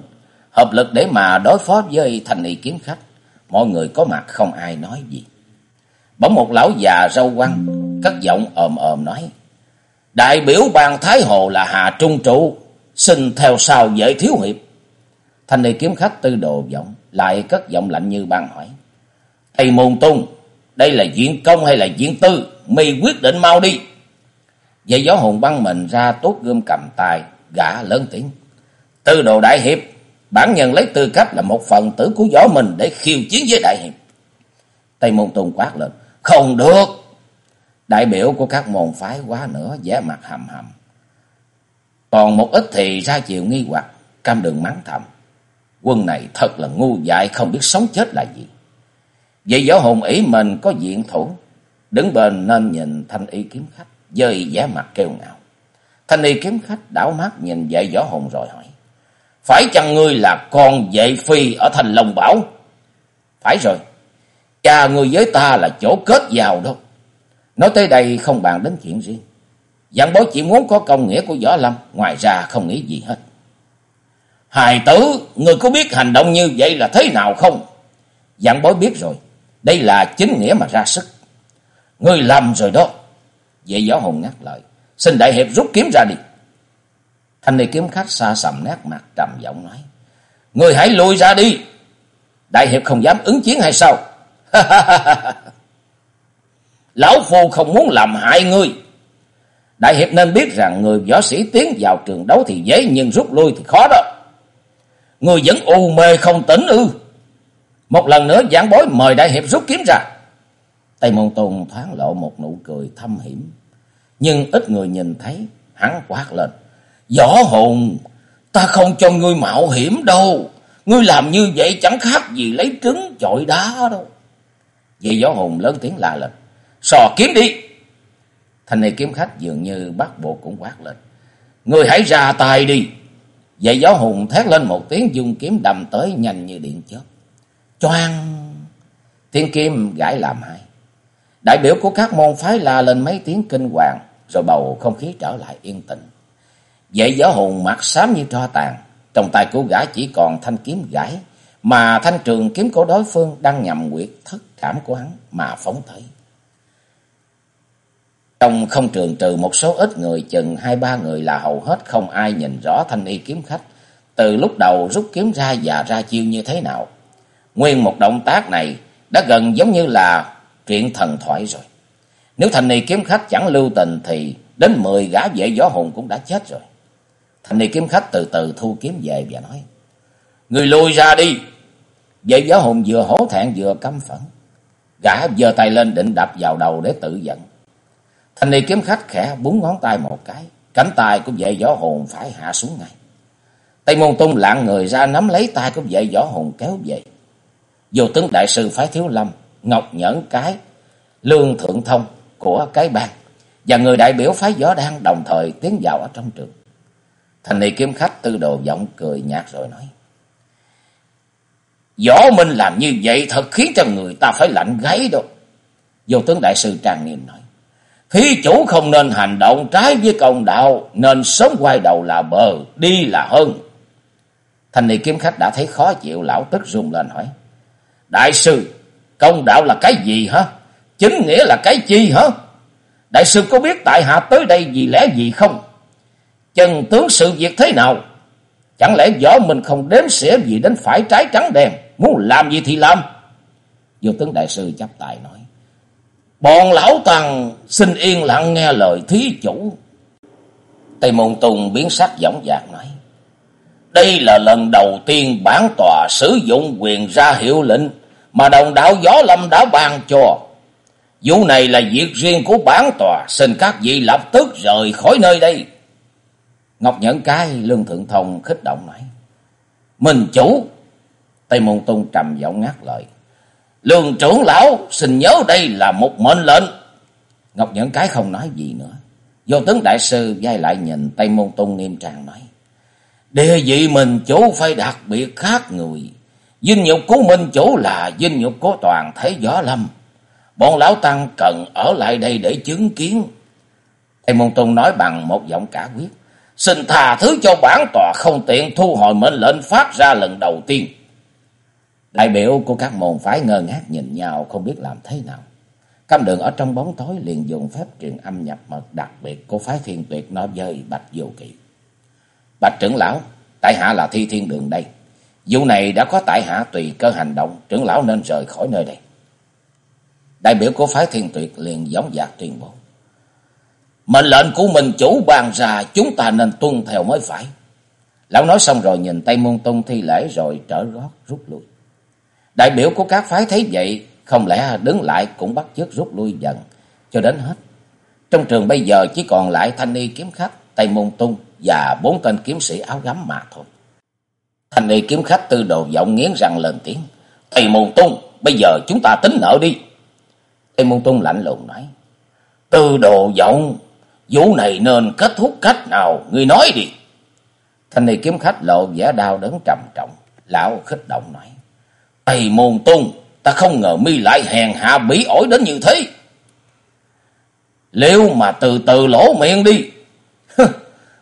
hợp lực để mà đối phó với thành y kiếm khách. Mọi người có mặt không ai nói gì. Bỗng một lão già râu quăng, cất giọng ồm ồm nói. Đại biểu bang Thái Hồ là Hà Trung Trụ, xin theo sau dễ thiếu hiệp. Thanh ni kiếm khách tư đồ giọng, lại cất giọng lạnh như ban hỏi. Thầy môn tung, đây là diện công hay là diện tư? mày quyết định mau đi. Vậy gió hồn băng mình ra tốt gươm cầm tài, gã lớn tiếng. Tư đồ đại hiệp, bản nhân lấy tư cách là một phần tử của gió mình để khiêu chiến với đại hiệp. Tây môn tùng quát lên. Không được. Đại biểu của các môn phái quá nữa, vẻ mặt hầm hầm. Còn một ít thì ra chiều nghi hoặc, cam đường mắng thầm. Quân này thật là ngu dại không biết sống chết là gì. Vậy võ hồn ý mình có diện thủ. Đứng bên nên nhìn thanh y kiếm khách. Dơi vẻ mặt kêu ngạo. Thanh y kiếm khách đảo mắt nhìn dạy võ hồn rồi hỏi. Phải chăng ngươi là con vệ phi ở thành Long Bảo? Phải rồi. Cha ngươi với ta là chỗ kết giàu đâu. Nói tới đây không bàn đến chuyện riêng. Dặn bố chỉ muốn có công nghĩa của Võ Lâm. Ngoài ra không nghĩ gì hết. Hài tử, ngươi có biết hành động như vậy là thế nào không? Dặn bối biết rồi. Đây là chính nghĩa mà ra sức. Ngươi làm rồi đó. Vệ Võ Hồn ngắt lời. Xin đại hiệp rút kiếm ra đi. Thanh này kiếm khách xa sầm nét mặt trầm giọng nói. Người hãy lùi ra đi. Đại hiệp không dám ứng chiến hay sao? Lão Phu không muốn làm hại ngươi. Đại hiệp nên biết rằng người võ sĩ tiến vào trường đấu thì dễ, nhưng rút lui thì khó đó. Người vẫn u mê không tỉnh ư. Một lần nữa giảng bối mời đại hiệp rút kiếm ra. Tây Môn Tùng thoáng lộ một nụ cười thâm hiểm. Nhưng ít người nhìn thấy, hắn quát lên. Võ hồn, ta không cho ngươi mạo hiểm đâu. Ngươi làm như vậy chẳng khác gì lấy trứng chọi đá đâu. Vậy võ hồn lớn tiếng la lên. Sò kiếm đi. Thành này kiếm khách dường như bắt buộc cũng quát lên. Ngươi hãy ra tay đi. Vậy gió hùng thét lên một tiếng dùng kiếm đầm tới nhanh như điện chớp. Choang! Tiếng kim gãi làm hai. Đại biểu của các môn phái la lên mấy tiếng kinh hoàng, rồi bầu không khí trở lại yên tĩnh. Vậy gió hùng mặt xám như tro tàn, trong tay của gã chỉ còn thanh kiếm gãi, mà thanh trường kiếm của đối phương đang nhằm quyệt thất cảm của hắn mà phóng tới. Trong không trường trừ một số ít người chừng hai ba người là hầu hết không ai nhìn rõ thanh y kiếm khách. Từ lúc đầu rút kiếm ra và ra chiêu như thế nào. Nguyên một động tác này đã gần giống như là chuyện thần thoại rồi. Nếu thành này kiếm khách chẳng lưu tình thì đến mười gã vệ gió hồn cũng đã chết rồi. thành này kiếm khách từ từ thu kiếm về và nói. Người lùi ra đi. Vệ gió hồn vừa hổ thẹn vừa căm phẫn. Gã giơ tay lên định đập vào đầu để tự giận. thành này kiếm khách khẽ búng ngón tay một cái, cánh tay của vệ gió hồn phải hạ xuống ngay. Tây môn tung lạng người ra nắm lấy tay của vệ võ hồn kéo về. Vô tướng đại sư phái thiếu lâm, ngọc nhẫn cái, lương thượng thông của cái bang và người đại biểu phái võ đang đồng thời tiến vào ở trong trường. Thành ni kiếm khách tư đồ giọng cười nhạt rồi nói. Võ Minh làm như vậy thật khiến cho người ta phải lạnh gáy đâu. Vô tướng đại sư trang nghiêm nói. Thí chủ không nên hành động trái với công đạo, nên sớm quay đầu là bờ, đi là hơn. Thành ni kiếm khách đã thấy khó chịu, lão tức rung lên hỏi. Đại sư, công đạo là cái gì hả? Chính nghĩa là cái chi hả? Đại sư có biết tại hạ tới đây vì lẽ gì không? Chân tướng sự việc thế nào? Chẳng lẽ võ mình không đếm xỉa gì đến phải trái trắng đen, muốn làm gì thì làm? Vô tướng đại sư chấp tài nói. Bọn lão tăng xin yên lặng nghe lời thí chủ. Tây Môn Tùng biến sắc giọng dạc nói. Đây là lần đầu tiên bản tòa sử dụng quyền ra hiệu lệnh mà đồng đạo Gió Lâm đã ban cho. Vụ này là việc riêng của bản tòa, xin các vị lập tức rời khỏi nơi đây. Ngọc Nhẫn Cái Lương Thượng Thông khích động nói. Mình chủ! Tây Môn Tung trầm giọng ngắt lời. Lương trưởng lão xin nhớ đây là một mệnh lệnh. Ngọc Nhẫn Cái không nói gì nữa. Vô tướng đại sư dai lại nhìn Tây Môn Tung nghiêm trang nói. Địa vị mình chủ phải đặc biệt khác người dinh nhục của minh chủ là dinh nhục của toàn thế gió lâm. Bọn lão tăng cần ở lại đây để chứng kiến. thầy Môn tôn nói bằng một giọng cả quyết. Xin thà thứ cho bản tòa không tiện thu hồi mệnh lệnh phát ra lần đầu tiên. Đại biểu của các môn phái ngơ ngác nhìn nhau không biết làm thế nào. Cam đường ở trong bóng tối liền dùng phép truyền âm nhập mật đặc biệt của phái thiên tuyệt nói với Bạch Vô Kỵ. Bạch trưởng lão, tại hạ là thi thiên đường đây. Vụ này đã có tại hạ tùy cơ hành động, trưởng lão nên rời khỏi nơi đây. Đại biểu của phái thiên tuyệt liền giống dạc tuyên bố. Mệnh lệnh của mình chủ bàn ra chúng ta nên tuân theo mới phải. Lão nói xong rồi nhìn Tây Môn Tung thi lễ rồi trở gót rút lui. Đại biểu của các phái thấy vậy, không lẽ đứng lại cũng bắt chước rút lui dần, cho đến hết. Trong trường bây giờ chỉ còn lại thanh y kiếm khách, Tây Môn Tung và bốn tên kiếm sĩ áo gấm mà thôi thành y kiếm khách tư đồ giọng nghiến răng lên tiếng. Tây Môn Tung, bây giờ chúng ta tính nợ đi. Tây Môn Tung lạnh lùng nói. Tư đồ giọng, Vụ này nên kết thúc cách nào, người nói đi. Thành y kiếm khách lộ vẻ đau đớn trầm trọng. Lão khích động nói. Tây môn tung, ta không ngờ mi lại hèn hạ bỉ ổi đến như thế. Liệu mà từ từ lỗ miệng đi.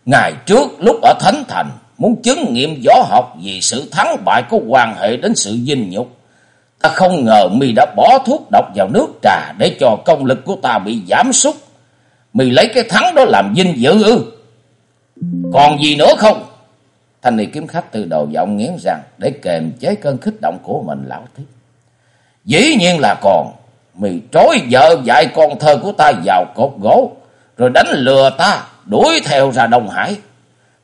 Ngày trước lúc ở Thánh Thành, muốn chứng nghiệm võ học vì sự thắng bại có quan hệ đến sự dinh nhục. Ta không ngờ mi đã bỏ thuốc độc vào nước trà để cho công lực của ta bị giảm sút. Mi lấy cái thắng đó làm dinh dự ư. Còn gì nữa không? Thanh niên kiếm khách từ đầu giọng nghiến rằng để kềm chế cơn kích động của mình lão tiếp. Dĩ nhiên là còn. Mì trói vợ dạy con thơ của ta vào cột gỗ. Rồi đánh lừa ta, đuổi theo ra Đông Hải.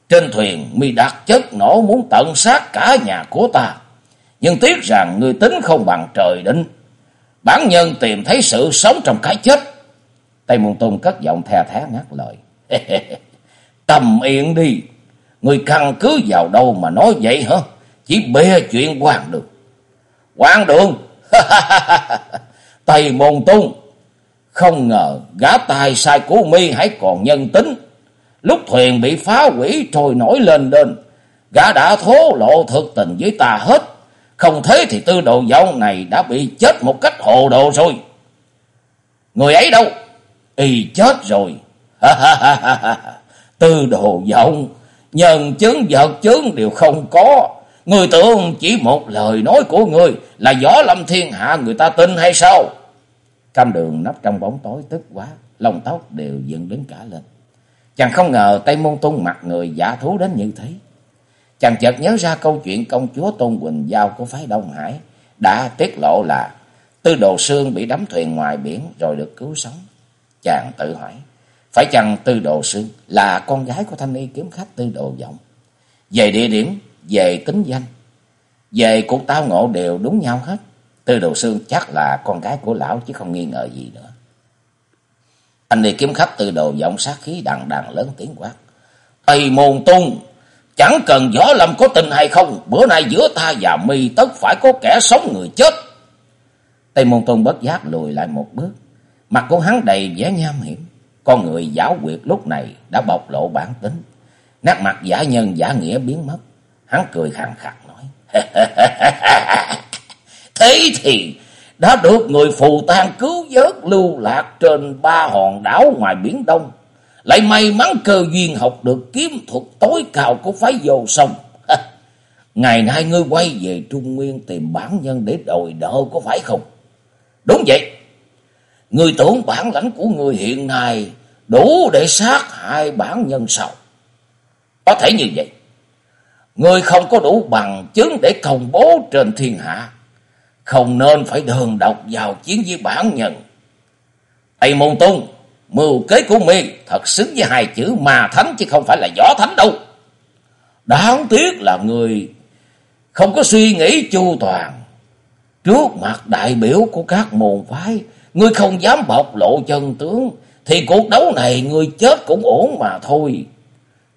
Trên thuyền, mi đặt chất nổ muốn tận sát cả nhà của ta. Nhưng tiếc rằng người tính không bằng trời định. Bản nhân tìm thấy sự sống trong cái chết. Tây Môn tôn cất giọng the thé ngắt lời. Tầm yên đi. Người căn cứ vào đâu mà nói vậy hả? Chỉ bê chuyện quan đường. Quan đường? Tây Môn Tung. Không ngờ gã tài sai của mi hãy còn nhân tính. Lúc thuyền bị phá hủy trôi nổi lên lên Gã đã thố lộ thực tình với ta hết. Không thế thì tư đồ giọng này đã bị chết một cách hồ đồ rồi. Người ấy đâu? Y chết rồi. tư đồ giọng nhân chứng vật chứng đều không có. Người tưởng chỉ một lời nói của người là võ lâm thiên hạ người ta tin hay sao? Cam đường nấp trong bóng tối tức quá, lòng tóc đều dựng đứng cả lên. Chàng không ngờ Tây Môn Tung mặt người giả thú đến như thế. Chàng chợt nhớ ra câu chuyện công chúa Tôn Quỳnh Giao của phái Đông Hải đã tiết lộ là Tư Đồ Sương bị đắm thuyền ngoài biển rồi được cứu sống. Chàng tự hỏi, phải chăng Tư Đồ Sương là con gái của thanh y kiếm khách Tư Đồ Vọng? Về địa điểm, về tính danh, về cuộc tao ngộ đều đúng nhau hết. Tư Đồ Sương chắc là con gái của lão chứ không nghi ngờ gì nữa. Thanh đi kiếm khách từ Đồ giọng sát khí đằng đằng lớn tiếng quát. Tây môn tung, chẳng cần võ lâm có tình hay không, bữa nay giữa ta và mi tất phải có kẻ sống người chết. Tây môn tung bất giác lùi lại một bước, mặt của hắn đầy vẻ nham hiểm. Con người giáo quyệt lúc này đã bộc lộ bản tính. Nét mặt giả nhân giả nghĩa biến mất. Hắn cười khàn khặt nói. Thế thì đã được người phù tang cứu vớt lưu lạc trên ba hòn đảo ngoài Biển Đông. Lại may mắn cơ duyên học được kiếm thuật tối cao của phái vô sông. Ngày nay ngươi quay về Trung Nguyên tìm bản nhân để đòi nợ có phải không? Đúng vậy. Người tưởng bản lãnh của người hiện nay đủ để sát hại bản nhân sao? Có thể như vậy. Người không có đủ bằng chứng để công bố trên thiên hạ. Không nên phải đường độc vào chiến với bản nhân. Tây Môn Tung, mưu kế của mi thật xứng với hai chữ mà thánh chứ không phải là võ thánh đâu. Đáng tiếc là người không có suy nghĩ chu toàn. Trước mặt đại biểu của các môn phái, ngươi không dám bộc lộ chân tướng, thì cuộc đấu này ngươi chết cũng ổn mà thôi.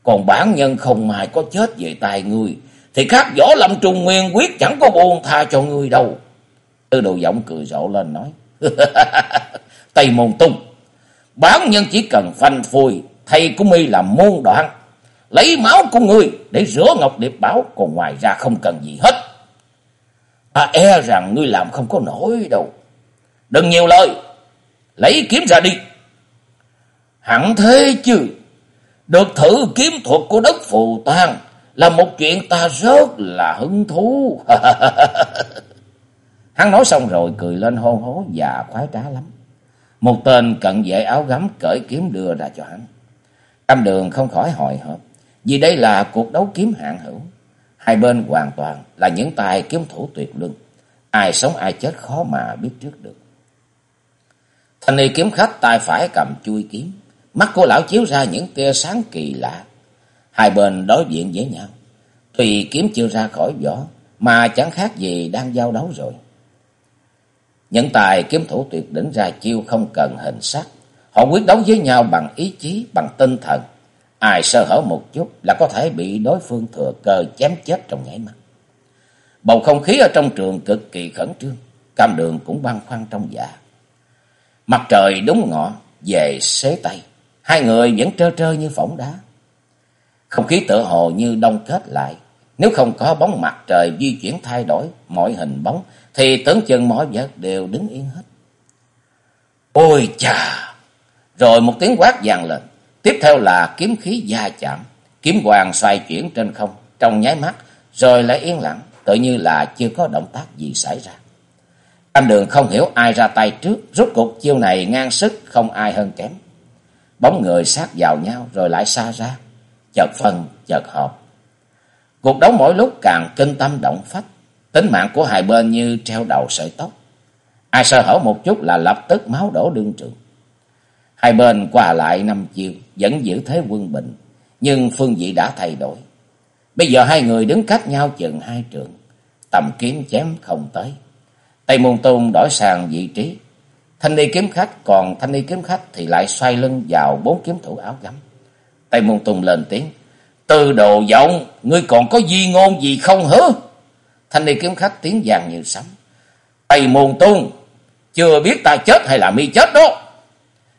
Còn bản nhân không mai có chết về tay ngươi, thì các võ lâm trung nguyên quyết chẳng có buồn tha cho ngươi đâu. Tư đồ giọng cười rộ lên nói, Tây môn tung, bản nhân chỉ cần phanh phui, thầy của mi làm môn đoạn, lấy máu của ngươi để rửa ngọc điệp bảo, còn ngoài ra không cần gì hết. Ta e rằng ngươi làm không có nổi đâu. Đừng nhiều lời, lấy kiếm ra đi. Hẳn thế chứ, được thử kiếm thuật của đất phù tang là một chuyện ta rất là hứng thú. Hắn nói xong rồi cười lên hôn hố và khoái trá lắm. Một tên cận vệ áo gấm cởi kiếm đưa ra cho hắn. cam đường không khỏi hồi hộp, vì đây là cuộc đấu kiếm hạng hữu. Hai bên hoàn toàn là những tài kiếm thủ tuyệt luân. Ai sống ai chết khó mà biết trước được. Thanh ni kiếm khách tay phải cầm chui kiếm. Mắt của lão chiếu ra những tia sáng kỳ lạ. Hai bên đối diện với nhau. Tùy kiếm chưa ra khỏi vỏ, mà chẳng khác gì đang giao đấu rồi. Những tài kiếm thủ tuyệt đỉnh ra chiêu không cần hình sắc. Họ quyết đấu với nhau bằng ý chí, bằng tinh thần. Ai sơ hở một chút là có thể bị đối phương thừa cơ chém chết trong nháy mắt. Bầu không khí ở trong trường cực kỳ khẩn trương. Cam đường cũng băn khoăn trong dạ. Mặt trời đúng ngọ, về xế tây. Hai người vẫn trơ trơ như phỏng đá. Không khí tựa hồ như đông kết lại. Nếu không có bóng mặt trời di chuyển thay đổi mọi hình bóng, thì tưởng chừng mọi vật đều đứng yên hết. Ôi chà! Rồi một tiếng quát vang lên. Tiếp theo là kiếm khí da chạm. Kiếm hoàng xoay chuyển trên không, trong nháy mắt, rồi lại yên lặng, tự như là chưa có động tác gì xảy ra. Cam đường không hiểu ai ra tay trước, rút cục chiêu này ngang sức, không ai hơn kém. Bóng người sát vào nhau rồi lại xa ra, chợt phân, chợt hợp. Cuộc đấu mỗi lúc càng kinh tâm động phách, tính mạng của hai bên như treo đầu sợi tóc. Ai sơ hở một chút là lập tức máu đổ đương trường. Hai bên qua lại năm chiều, vẫn giữ thế quân bình, nhưng phương vị đã thay đổi. Bây giờ hai người đứng cách nhau chừng hai trượng, tầm kiếm chém không tới. Tây Môn Tôn đổi sang vị trí. Thanh ni kiếm khách, còn thanh ni kiếm khách thì lại xoay lưng vào bốn kiếm thủ áo gấm. Tây Môn Tôn lên tiếng. Từ đồ giọng, ngươi còn có di ngôn gì không hứ? Thanh ni kiếm khách tiếng vàng như sấm. Tây Môn tung, chưa biết ta chết hay là mi chết đó.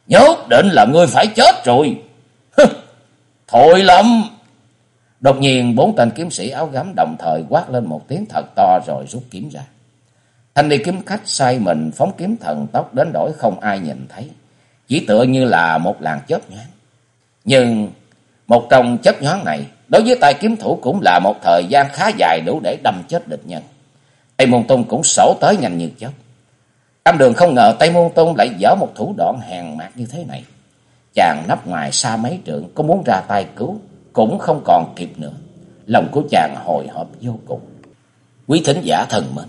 Nhớ định là ngươi phải chết rồi. Thôi lắm. Đột nhiên bốn tên kiếm sĩ áo gấm đồng thời quát lên một tiếng thật to rồi rút kiếm ra. Thanh ni kiếm khách sai mình phóng kiếm thần tốc đến đổi không ai nhìn thấy. Chỉ tựa như là một làn chớp nhoáng. Nhưng một trong chớp nhoáng này đối với tay kiếm thủ cũng là một thời gian khá dài đủ để đâm chết địch nhân. Tây Môn Tôn cũng sổ tới nhanh như chớp. cam đường không ngờ Tây Môn Tôn lại dở một thủ đoạn hèn mạt như thế này. Chàng nấp ngoài xa mấy trượng có muốn ra tay cứu cũng không còn kịp nữa. Lòng của chàng hồi hộp vô cùng. Quý thính giả thần mến,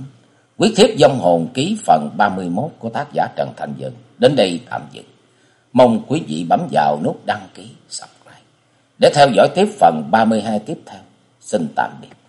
Quyết thiếp dông hồn ký phần 31 của tác giả Trần Thành Dân đến đây tạm dừng. Mong quý vị bấm vào nút đăng ký, subscribe để theo dõi tiếp phần 32 tiếp theo. Xin tạm biệt.